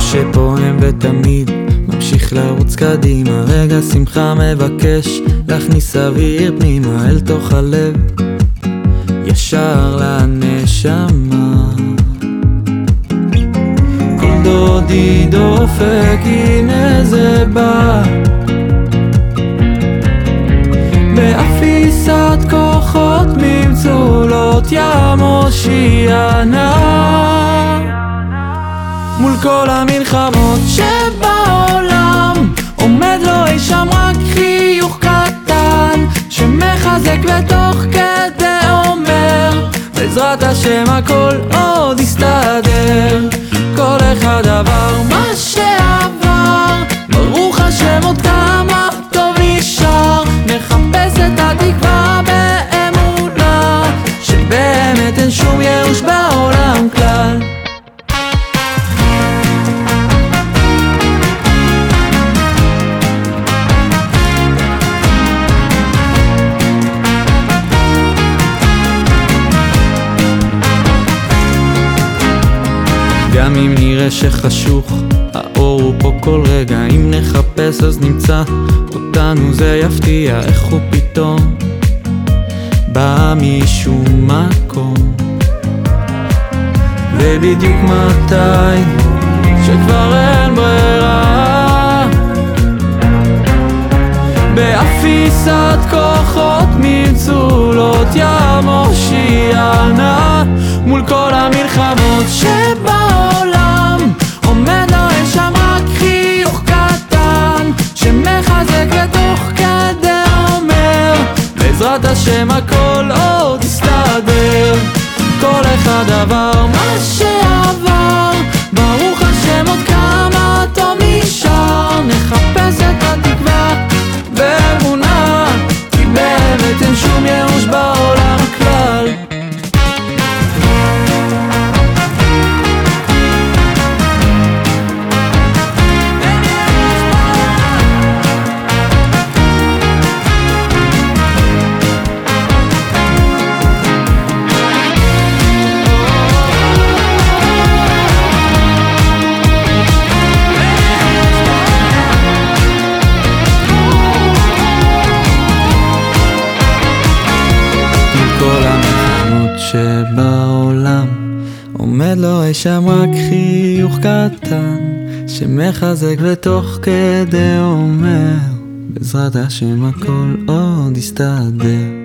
שפועם ותמיד ממשיך לרוץ קדימה. רגע שמחה מבקש להכניס אוויר פנימה אל תוך הלב ישר לנשמה. כל דודי דופק הנה זה בא. באפיסת כוחות ממצולות ים הושיענה מול כל המלחמות שבעולם. עומד לו אי שם רק חיוך קטן שמחזק בתוך כדי אומר בעזרת השם הכל עוד יסתדר. כל אחד עבר מה שעבר ברוך השם עוד כמה טוב נשאר. נחפש את התקווה באמונה שבאמת אין שום ייאוש בעולם גם אם נראה שחשוך, האור הוא פה כל רגע. אם נחפש אז נמצא אותנו זה יפתיע. איך הוא פתאום בא משום מקום? ובדיוק מתי שכבר אין ברירה באפיסת כוחות מצולות ים הושיענה מול כל המלחמות שבעולם השם הכל עוד יסתדר כל אחד עבר מה שעבר עומד לו אי שם רק חיוך קטן שמחזק ותוך כדי אומר בעזרת השם הכל עוד יסתדר